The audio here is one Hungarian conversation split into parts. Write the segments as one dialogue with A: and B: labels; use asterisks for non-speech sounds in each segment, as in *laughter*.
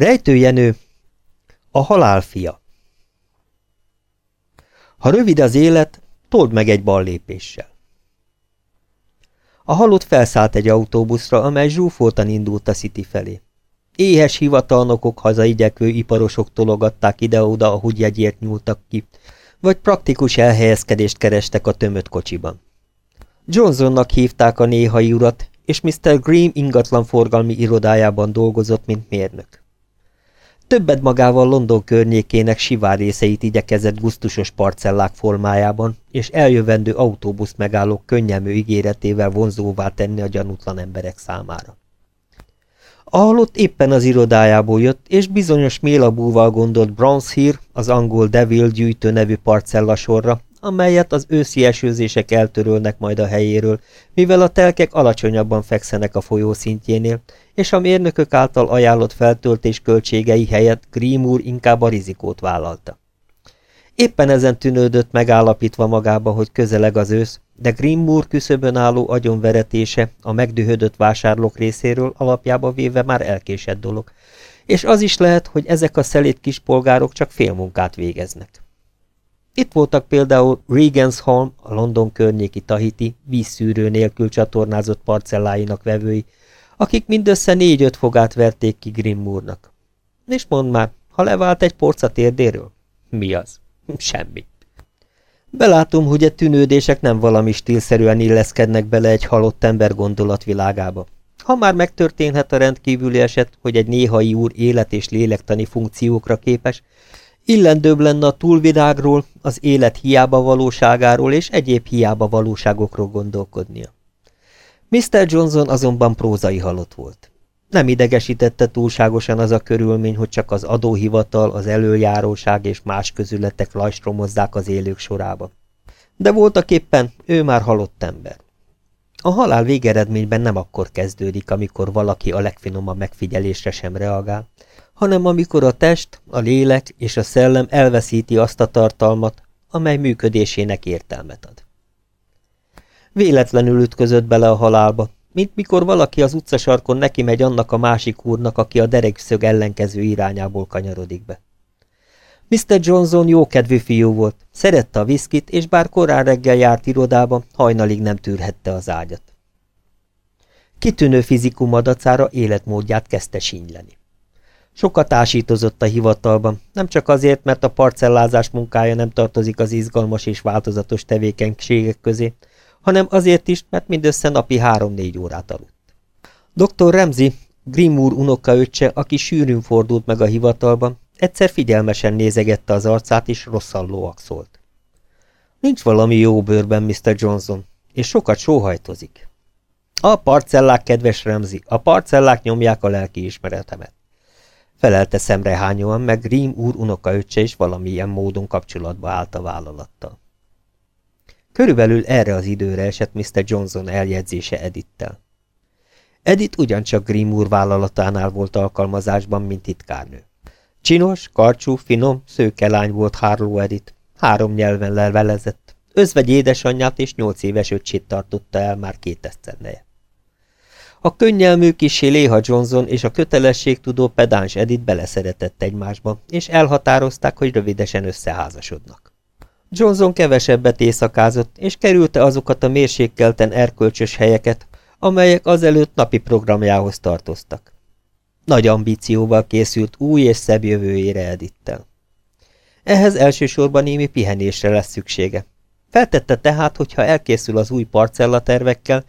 A: Rejtőjenő, a halál fia. Ha rövid az élet, told meg egy ballépéssel. A halott felszállt egy autóbuszra, amely zsúfoltan indult a City felé. Éhes hivatalnokok, hazaigyekvő iparosok tologatták ide-oda, ahogy jegyért nyúltak ki, vagy praktikus elhelyezkedést kerestek a tömött kocsiban. Johnsonnak hívták a néhai urat, és Mr. Green ingatlan forgalmi irodájában dolgozott, mint mérnök. Többet magával London környékének sivár részeit igyekezett gusztusos parcellák formájában, és eljövendő autóbusz megállók könnyelmű ígéretével vonzóvá tenni a gyanútlan emberek számára. A halott éppen az irodájából jött, és bizonyos mélabúval gondolt Bronze az angol Devil gyűjtő nevű parcella sorra, amelyet az őszi esőzések eltörölnek majd a helyéről, mivel a telkek alacsonyabban fekszenek a folyó szintjénél, és a mérnökök által ajánlott feltöltés költségei helyett Grimur inkább a rizikót vállalta. Éppen ezen tűnődött megállapítva magába, hogy közeleg az ősz, de Grimmur küszöbön álló agyonveretése a megdühödött vásárlók részéről alapjába véve már elkésett dolog, és az is lehet, hogy ezek a szelét kispolgárok csak félmunkát végeznek. Itt voltak például Regensholm, a London környéki Tahiti, vízszűrő nélkül csatornázott parcelláinak vevői, akik mindössze négy-öt fogát verték ki Grimmúrnak. És mondd már, ha levált egy porca térdéről? Mi az? *laughs* Semmi. Belátom, hogy a tűnődések nem valami stílszerűen illeszkednek bele egy halott ember gondolatvilágába. Ha már megtörténhet a rendkívüli eset, hogy egy néhai úr élet és lélektani funkciókra képes, illendőbb lenne a túlvilágról, az élet hiába valóságáról és egyéb hiába valóságokról gondolkodnia. Mr. Johnson azonban prózai halott volt. Nem idegesítette túlságosan az a körülmény, hogy csak az adóhivatal, az előjáróság és más közületek lajstromozzák az élők sorába. De voltak éppen ő már halott ember. A halál végeredményben nem akkor kezdődik, amikor valaki a legfinomabb megfigyelésre sem reagál, hanem amikor a test, a lélek és a szellem elveszíti azt a tartalmat, amely működésének értelmet ad. Véletlenül ütközött bele a halálba, mint mikor valaki az utcasarkon neki megy annak a másik úrnak, aki a derekszög ellenkező irányából kanyarodik be. Mr. Johnson jókedvű fiú volt, szerette a viszkit, és bár korán reggel járt irodába, hajnalig nem tűrhette az ágyat. Kitűnő fizikum adacára életmódját kezdte sínyleni. Sokat ásítozott a hivatalban, nem csak azért, mert a parcellázás munkája nem tartozik az izgalmas és változatos tevékenységek közé, hanem azért is, mert mindössze napi három-négy órát aludt. Dr. Remzi, Grimúr unokaöccse, aki sűrűn fordult meg a hivatalban, egyszer figyelmesen nézegette az arcát, és rosszallóak szólt. Nincs valami jó bőrben, Mr. Johnson, és sokat sóhajtozik. A parcellák, kedves Remzi, a parcellák nyomják a lelki ismeretemet. Felelte szemrehányóan, meg Grim úr unokaöccse is valamilyen módon kapcsolatba állt a vállalattal. Körülbelül erre az időre esett Mr. Johnson eljegyzése Edittel. Edith ugyancsak Grimm úr vállalatánál volt alkalmazásban, mint titkárnő. Csinos, karcsú, finom, szőke lány volt Harlow Edith, három nyelven levelezett, özvegy édesanyját és nyolc éves öcsét tartotta el már két esztendeje. A könnyelmű kisé Léha Johnson és a kötelességtudó pedáns Edith beleszeretett egymásba, és elhatározták, hogy rövidesen összeházasodnak. Johnson kevesebbet éjszakázott, és kerülte azokat a mérsékelten erkölcsös helyeket, amelyek azelőtt napi programjához tartoztak. Nagy ambícióval készült új és szebb jövőjére Edittel. Ehhez elsősorban némi pihenésre lesz szüksége. Feltette tehát, hogy ha elkészül az új parcellatervekkel,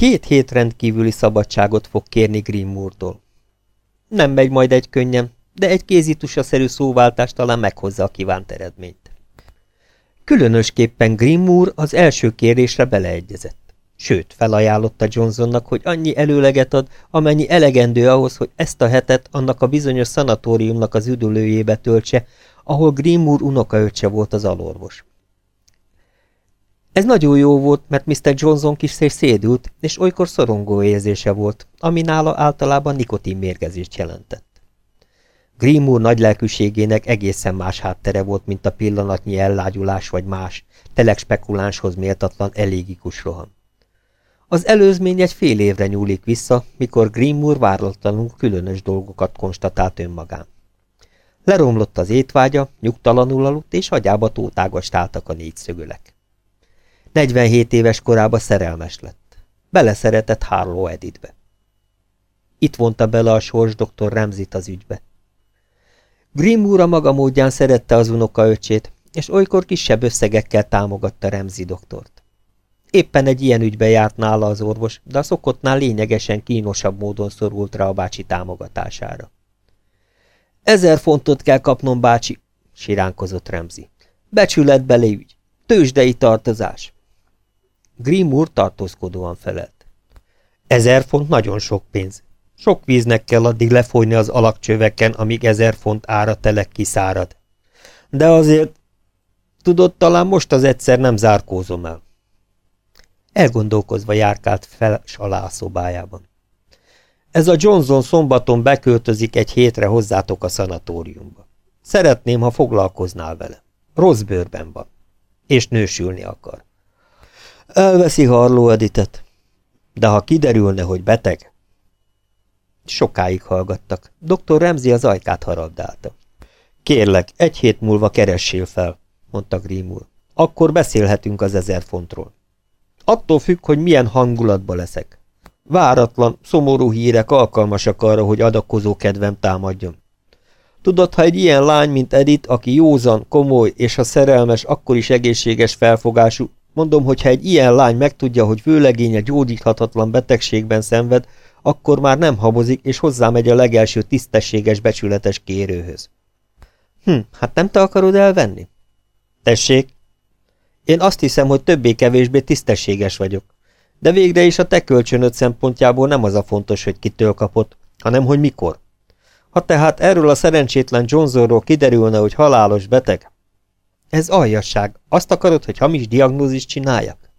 A: két hét rendkívüli szabadságot fog kérni Grimmúrtól. Nem megy majd egy könnyen, de egy kézitusaszerű szóváltás talán meghozza a kívánt eredményt. Különösképpen Grimmúr az első kérésre beleegyezett. Sőt, felajánlotta Johnsonnak, hogy annyi előleget ad, amennyi elegendő ahhoz, hogy ezt a hetet annak a bizonyos szanatóriumnak az üdülőjébe töltse, ahol Grimmúr unokaöccse volt az alorvos. Ez nagyon jó volt, mert Mr. Johnson kis szédült, és olykor szorongó érzése volt, ami nála általában nikotinmérgezést jelentett. Grimm úr nagylelkűségének egészen más háttere volt, mint a pillanatnyi ellágyulás vagy más, telek spekulánshoz méltatlan elégikus roham. Az előzmény egy fél évre nyúlik vissza, mikor Grimmoor váratlanul különös dolgokat konstatált önmagán. Leromlott az étvágya, nyugtalanul aludt, és agyába tótágast álltak a négyszögölek. 47 éves korába szerelmes lett. Beleszeretett Harlow Edithbe. Itt vonta bele a sors dr. Remzit az ügybe. Grimmoor a maga módján szerette az unoka öcsét, és olykor kisebb összegekkel támogatta Remzi doktort. Éppen egy ilyen ügybe járt nála az orvos, de a szokottnál lényegesen kínosabb módon szorult rá a bácsi támogatására. Ezer fontot kell kapnom, bácsi, siránkozott Remzi. Becsületbeli ügy, tőzsdei tartozás. Grimur tartózkodóan felelt. Ezer font nagyon sok pénz. Sok víznek kell addig lefolyni az alakcsöveken, amíg ezer font ára telek kiszárad. De azért, tudod, talán most az egyszer nem zárkózom el. Elgondolkozva járkált fel s alá a szobájában. Ez a Johnson szombaton beköltözik egy hétre hozzátok a szanatóriumba. Szeretném, ha foglalkoznál vele. Rossz bőrben van. És nősülni akar. Elveszi Harló Editet. De ha kiderülne, hogy beteg... Sokáig hallgattak. Dr. Remzi az ajkát harabdálta. Kérlek, egy hét múlva keressél fel, mondta Grimur. Akkor beszélhetünk az ezer fontról. Attól függ, hogy milyen hangulatba leszek. Váratlan, szomorú hírek alkalmasak arra, hogy adakozó kedvem támadjon. Tudod, ha egy ilyen lány, mint Edith, aki józan, komoly, és ha szerelmes, akkor is egészséges felfogású, mondom, hogy ha egy ilyen lány megtudja, hogy vőlegénye gyógyíthatatlan betegségben szenved, akkor már nem habozik, és hozzámegy a legelső tisztességes, becsületes kérőhöz. Hm, hát nem te akarod elvenni? Tessék? Én azt hiszem, hogy többé-kevésbé tisztességes vagyok. De végre is a te kölcsönöd szempontjából nem az a fontos, hogy kitől kapott, hanem hogy mikor. Ha tehát erről a szerencsétlen Johnsonról kiderülne, hogy halálos beteg, ez aljasság. Azt akarod, hogy hamis diagnózist csináljak?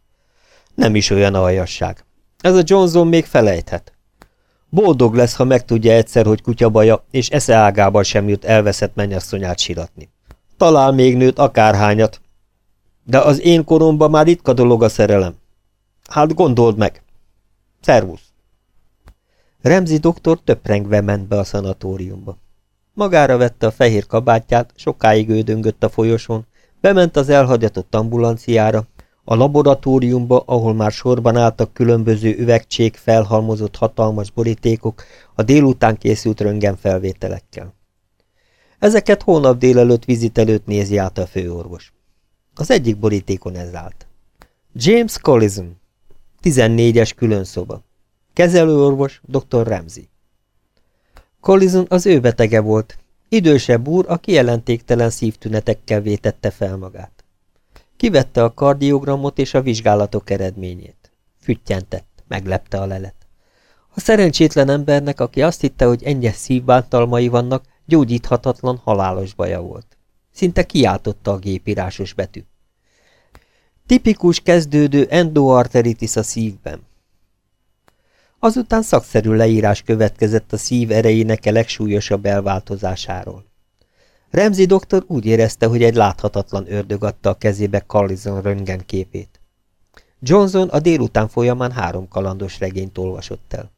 A: Nem is olyan aljasság. Ez a Johnson még felejthet. Boldog lesz, ha megtudja egyszer, hogy kutyabaja, és esze ágában sem jut elveszett mennyasszonyát siratni. Talál még nőt akárhányat. De az én koromban már ritka dolog a szerelem. Hát gondold meg. Szervusz. Remzi doktor töprengve ment be a szanatóriumba. Magára vette a fehér kabátját, sokáig ődöngött a folyosón, bement az elhagyatott ambulanciára, a laboratóriumba, ahol már sorban álltak különböző üvegcsék felhalmozott hatalmas borítékok a délután készült röntgenfelvételekkel. Ezeket hónap délelőtt vizit előtt nézi át a főorvos. Az egyik borítékon ez állt. James Collison, 14-es különszoba. Kezelőorvos dr. Ramsey. Collison az ő betege volt, idősebb úr, a kijelentéktelen szívtünetekkel vétette fel magát. Kivette a kardiogramot és a vizsgálatok eredményét. Füttyentett, meglepte a lelet. A szerencsétlen embernek, aki azt hitte, hogy ennyi szívbántalmai vannak, gyógyíthatatlan, halálos baja volt. Szinte kiáltotta a gépírásos betű. Tipikus kezdődő endoarteritis a szívben. Azután szakszerű leírás következett a szív erejének a legsúlyosabb elváltozásáról. Remzi doktor úgy érezte, hogy egy láthatatlan ördög adta a kezébe Carlison röntgen képét. Johnson a délután folyamán három kalandos regényt olvasott el.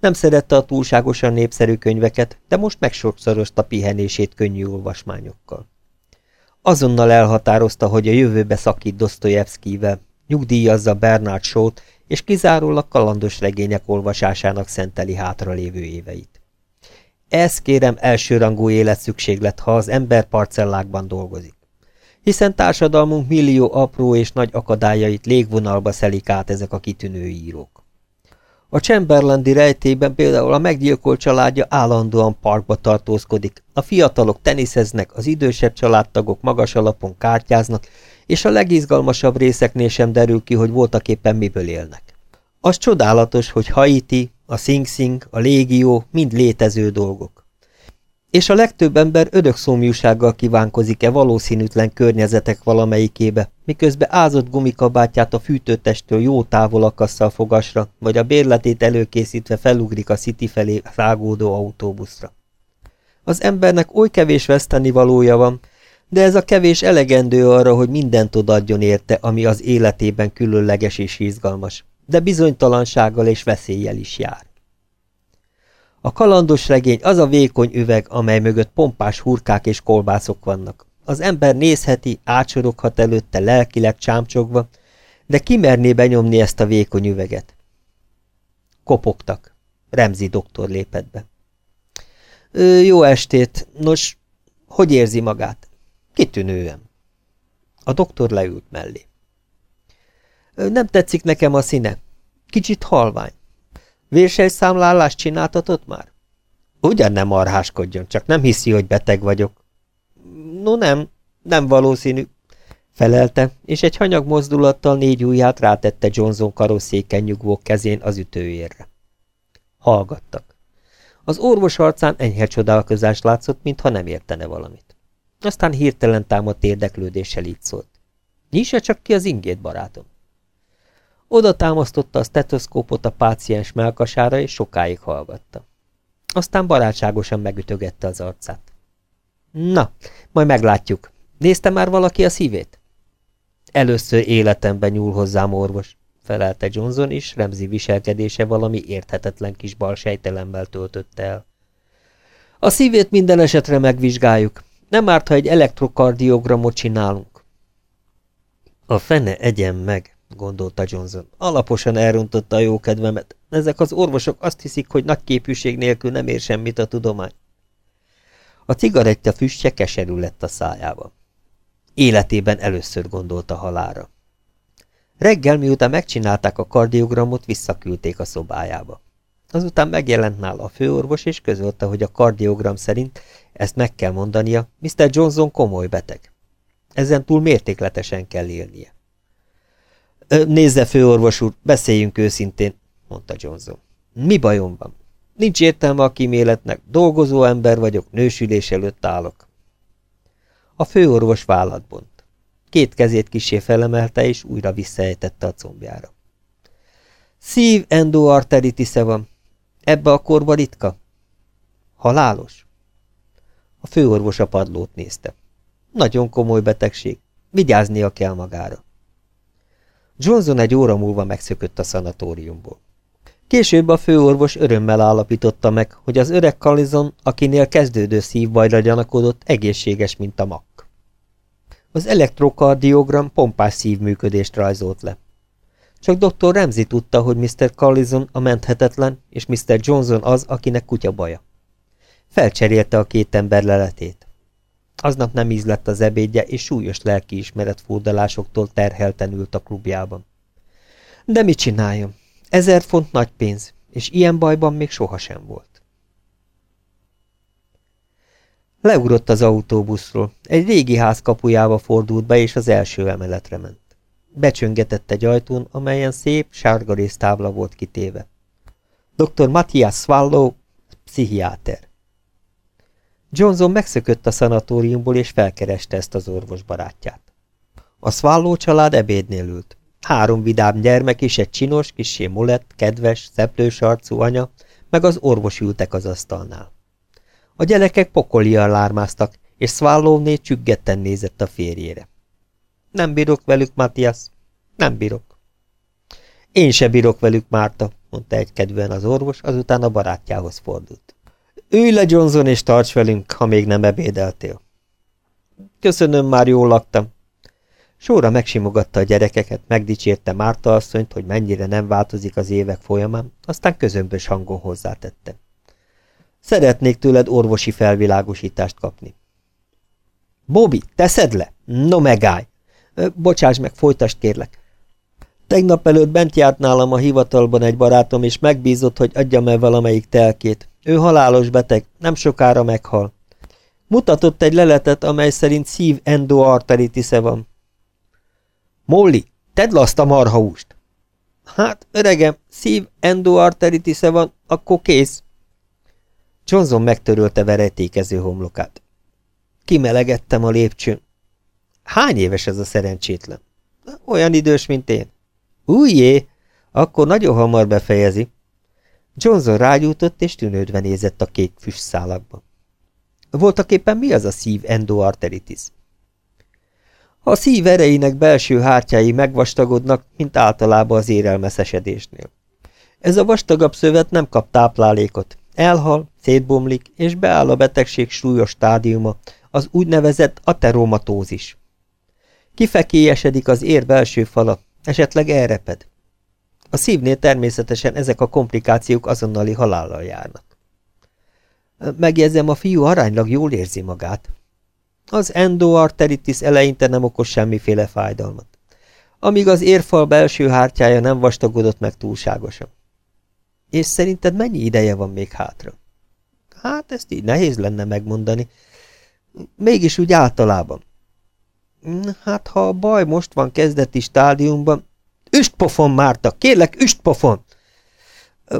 A: Nem szerette a túlságosan népszerű könyveket, de most megsokszorozta pihenését könnyű olvasmányokkal. Azonnal elhatározta, hogy a jövőbe szakít Dostoyevskivel, nyugdíjazza Bernard Shaw-t, és kizárólag kalandos regények olvasásának szenteli hátralévő éveit. Ez kérem elsőrangú életszükséglet, ha az ember parcellákban dolgozik. Hiszen társadalmunk millió apró és nagy akadályait légvonalba szelik át ezek a kitűnő írók. A Chamberlandi rejtében például a meggyilkolt családja állandóan parkba tartózkodik, a fiatalok teniszeznek, az idősebb családtagok magas alapon kártyáznak, és a legizgalmasabb részeknél sem derül ki, hogy voltak éppen miből élnek. Az csodálatos, hogy Haiti, a Sing Sing, a légió mind létező dolgok. És a legtöbb ember ödökszomjúsággal kívánkozik-e valószínűtlen környezetek valamelyikébe, miközben ázott gumikabátját a fűtőtestől jó távol akassza a fogasra, vagy a bérletét előkészítve felugrik a City felé szágódó autóbuszra. Az embernek oly kevés veszteni valója van, de ez a kevés elegendő arra, hogy mindent odadjon érte, ami az életében különleges és izgalmas, de bizonytalansággal és veszéllyel is jár. A kalandos regény az a vékony üveg, amely mögött pompás hurkák és kolbászok vannak. Az ember nézheti, átsoroghat előtte lelkileg csámcsogva, de kimerné benyomni ezt a vékony üveget. Kopogtak. Remzi doktor lépett be. Ö, jó estét. Nos, hogy érzi magát? Kitűnően. A doktor leült mellé. Ö, nem tetszik nekem a színe. Kicsit halvány. Vérsejszámlálást csináltatott már? Ugyan nem arháskodjon, csak nem hiszi, hogy beteg vagyok. No nem, nem valószínű, felelte, és egy hanyag mozdulattal négy ujját rátette Johnson karosszéken nyugvó kezén az ütőérre. Hallgattak. Az orvos arcán enyhe csodálkozás látszott, mintha nem értene valamit. Aztán hirtelen támadt érdeklődéssel így szólt. Nyissa csak ki az ingét, barátom. Oda támasztotta a stetoszkópot a páciens melkasára, és sokáig hallgatta. Aztán barátságosan megütögette az arcát. Na, majd meglátjuk. Nézte már valaki a szívét? Először életemben nyúl hozzám orvos, felelte Johnson, és Remzi viselkedése valami érthetetlen kis balsejtelemmel töltötte el. A szívét minden esetre megvizsgáljuk. Nem árt, ha egy elektrokardiogramot csinálunk. A fene egyen meg, gondolta Johnson. Alaposan elrontotta a jó kedvemet. Ezek az orvosok azt hiszik, hogy nagy képűség nélkül nem ér semmit a tudomány. A cigaretta füstje keserű lett a szájába. Életében először gondolta halára. Reggel, miután megcsinálták a kardiogramot, visszaküldték a szobájába. Azután megjelent nála a főorvos, és közölte, hogy a kardiogram szerint, ezt meg kell mondania, Mr. Johnson komoly beteg. Ezen túl mértékletesen kell élnie. Nézze, főorvos úr, beszéljünk őszintén, mondta Johnson. Mi bajom van? Nincs értelme a kíméletnek, dolgozó ember vagyok, nősülés előtt állok. A főorvos vállat bont. Két kezét kisé felemelte, és újra visszaejtette a combjára. Szív endoarteritisze van. Ebbe a korba ritka? Halálos? A főorvos a padlót nézte. Nagyon komoly betegség. Vigyáznia kell magára. Johnson egy óra múlva megszökött a szanatóriumból. Később a főorvos örömmel állapította meg, hogy az öreg Kalizon, akinél kezdődő szívbajra gyanakodott, egészséges, mint a mak. Az elektrokardiogram pompás szívműködést rajzolt le. Csak dr. Ramsey tudta, hogy Mr. Collison a menthetetlen, és Mr. Johnson az, akinek kutya baja. Felcserélte a két ember leletét. Aznap nem ízlett az ebédje, és súlyos lelkiismeret furdalásoktól terhelten ült a klubjában. De mit csináljon? Ezer font nagy pénz, és ilyen bajban még sohasem volt. Leugrott az autóbuszról, egy régi ház kapujába fordult be, és az első emeletre ment. Becsöngetett egy ajtón, amelyen szép, sárga tábla volt kitéve. Dr. Matthias Swallow, pszichiáter. Johnson megszökött a szanatóriumból, és felkereste ezt az orvos barátját. A Swallow család ebédnél ült. Három vidám gyermek és egy csinos, kisé molett, kedves, szeplős arcú anya, meg az orvos ültek az asztalnál. A gyerekek pokolian lármáztak, és Swallowné csüggetten nézett a férjére. Nem bírok velük, Matthias. Nem bírok. Én se bírok velük, Márta, mondta egykedvűen az orvos, azután a barátjához fordult. Ülj le, Johnson, és tarts velünk, ha még nem ebédeltél. Köszönöm, már jól laktam. Sóra megsimogatta a gyerekeket, megdicsérte Márta asszonyt, hogy mennyire nem változik az évek folyamán, aztán közömbös hangon hozzátette. Szeretnék tőled orvosi felvilágosítást kapni. Bobby, teszed le? No megállj! Bocsáss meg, folytasd kérlek. Tegnap előtt bent járt nálam a hivatalban egy barátom, és megbízott, hogy adjam el valamelyik telkét. Ő halálos beteg, nem sokára meghal. Mutatott egy leletet, amely szerint szív endoarteritisze van. Molly, tedd azt a marhahúst! Hát, öregem, szív endoarteritisze van, akkor kész. Johnson megtörölte verejtékező homlokát. Kimelegettem a lépcsőn. Hány éves ez a szerencsétlen? Olyan idős, mint én. Újjé, akkor nagyon hamar befejezi. Johnson rágyújtott, és tűnődve nézett a kék füstszálakba. Voltak éppen mi az a szív endoarteritis? A szív erejének belső hártyái megvastagodnak, mint általában az érelmeszesedésnél. Ez a vastagabb szövet nem kap táplálékot, elhal, szétbomlik, és beáll a betegség súlyos stádiuma, az úgynevezett ateromatózis. Kifekélyesedik az ér belső fala, esetleg elreped. A szívnél természetesen ezek a komplikációk azonnali halállal járnak. Megjegyzem, a fiú aránylag jól érzi magát. Az endoarteritis eleinte nem okoz semmiféle fájdalmat, amíg az érfal belső hártyája nem vastagodott meg túlságosan. És szerinted mennyi ideje van még hátra? Hát ezt így nehéz lenne megmondani. Mégis úgy általában. Hát ha a baj most van kezdeti stádiumban... Üstpofon, Márta! Kérlek, üstpofon!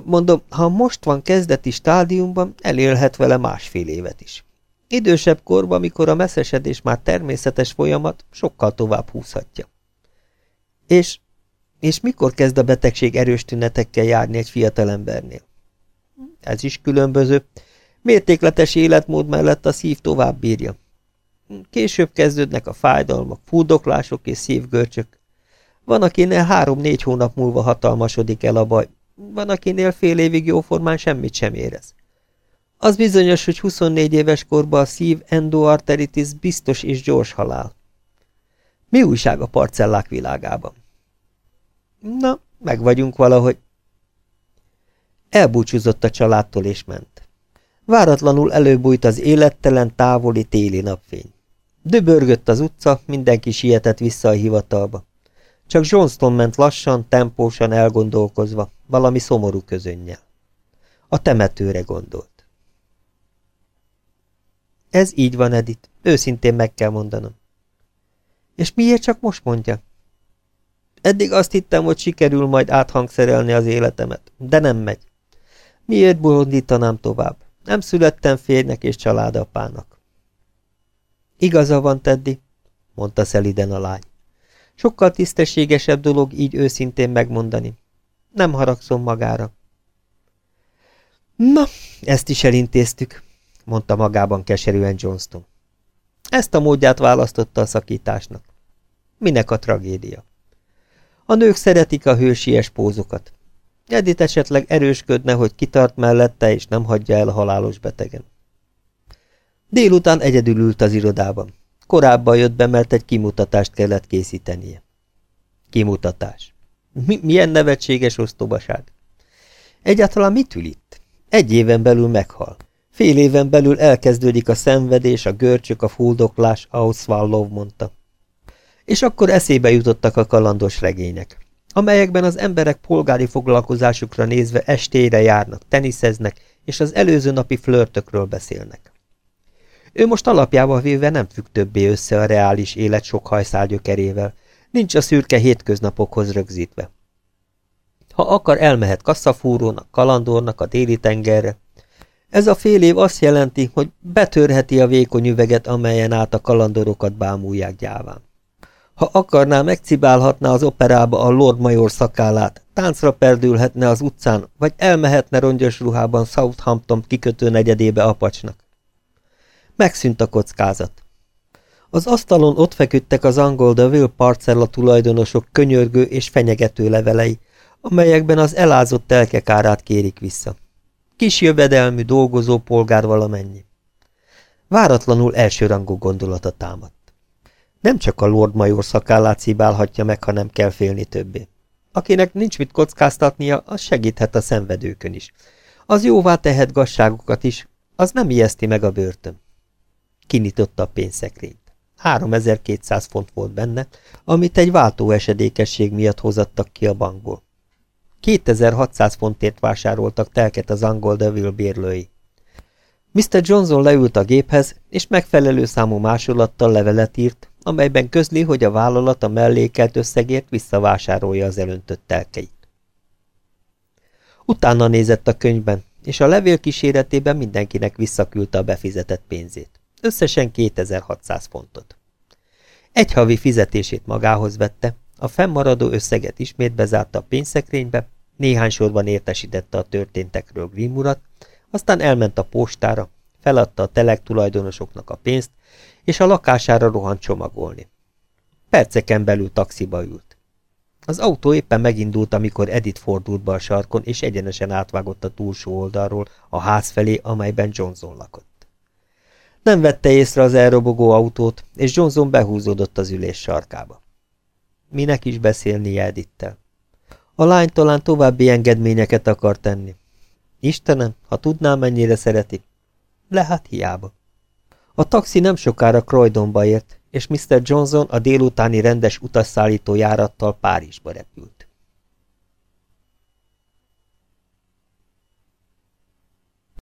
A: Mondom, ha most van kezdeti stádiumban, elélhet vele másfél évet is. Idősebb korban, mikor a messzesedés már természetes folyamat, sokkal tovább húzhatja. És, és mikor kezd a betegség erős tünetekkel járni egy fiatalembernél? Ez is különböző. Mértékletes életmód mellett a szív tovább bírja. Később kezdődnek a fájdalmak, fúdoklások és szívgörcsök. Van, akinél három-négy hónap múlva hatalmasodik el a baj, van, akinél fél évig jóformán semmit sem érez. Az bizonyos, hogy 24 éves korban a szív endoarteritis biztos és gyors halál. Mi újság a parcellák világában? Na, meg vagyunk valahogy. Elbúcsúzott a családtól és ment. Váratlanul előbújt az élettelen távoli téli napfény. Döbörgött az utca, mindenki sietett vissza a hivatalba. Csak Johnston ment lassan, tempósan elgondolkozva, valami szomorú közönnyel. A temetőre gondolt. Ez így van, Edith. Őszintén meg kell mondanom. És miért csak most mondja? Eddig azt hittem, hogy sikerül majd áthangszerelni az életemet, de nem megy. Miért bolondítanám tovább? Nem születtem férnek és családapának. Igaza van, Teddy, mondta szeliden a lány. Sokkal tisztességesebb dolog így őszintén megmondani. Nem haragszom magára. Na, ezt is elintéztük, mondta magában keserűen Johnston. Ezt a módját választotta a szakításnak. Minek a tragédia? A nők szeretik a hősies pózokat. Edith esetleg erősködne, hogy kitart mellette, és nem hagyja el halálos betegen. Délután egyedül ült az irodában. Korábban jött be, mert egy kimutatást kellett készítenie. Kimutatás. Mi, milyen nevetséges osztobaság. Egyáltalán mit ül itt? Egy éven belül meghal. Fél éven belül elkezdődik a szenvedés, a görcsök, a fuldoklás, ahogy Swallow mondta. És akkor eszébe jutottak a kalandos regények, amelyekben az emberek polgári foglalkozásukra nézve estére járnak, teniszeznek, és az előző napi flörtökről beszélnek. Ő most alapjával véve nem függ többé össze a reális élet sok hajszál gyökerével, nincs a szürke hétköznapokhoz rögzítve. Ha akar, elmehet kasszafúrónak, kalandornak a déli tengerre, ez a fél év azt jelenti, hogy betörheti a vékony üveget, amelyen át a kalandorokat bámulják gyáván. Ha akarná, megcibálhatná az operába a Lord Major szakállát, táncra perdülhetne az utcán, vagy elmehetne rongyos ruhában Southampton kikötő negyedébe apacsnak. Megszűnt a kockázat. Az asztalon ott feküdtek az angol Will parcella tulajdonosok könyörgő és fenyegető levelei, amelyekben az elázott telkek árát kérik vissza. Kis jövedelmű, dolgozó polgár valamennyi. Váratlanul elsőrangú gondolata támadt. Nem csak a Lord Major szakállát szibálhatja meg, hanem kell félni többé. Akinek nincs mit kockáztatnia, az segíthet a szenvedőkön is. Az jóvá tehet gazságokat is, az nem ijeszti meg a börtön. Kinyitotta a pénzszekrényt. 3200 font volt benne, amit egy váltóesedékesség miatt hozattak ki a bankból. 2600 fontért vásároltak telket az angol Devil bérlői. Mr. Johnson leült a géphez, és megfelelő számú másolattal levelet írt, amelyben közli, hogy a vállalat a mellékelt összegért visszavásárolja az elöntött telkeit. Utána nézett a könyvben, és a levél kíséretében mindenkinek visszaküldte a befizetett pénzét. Összesen 2600 fontot. Egy havi fizetését magához vette, a fennmaradó összeget ismét bezárta a pénzszekrénybe, néhány sorban értesítette a történtekről Grimm urat, aztán elment a postára, feladta a telek tulajdonosoknak a pénzt, és a lakására rohant csomagolni. Perceken belül taxiba ült. Az autó éppen megindult, amikor Edith fordult be a sarkon, és egyenesen átvágott a túlsó oldalról a ház felé, amelyben Johnson lakott. Nem vette észre az elrobogó autót, és Johnson behúzódott az ülés sarkába. Minek is beszélni Edittel? A lány talán további engedményeket akar tenni. Istenem, ha tudnám, mennyire szereti. Le hát hiába. A taxi nem sokára Croydonba ért, és Mr. Johnson a délutáni rendes utasszállító járattal Párizsba repült.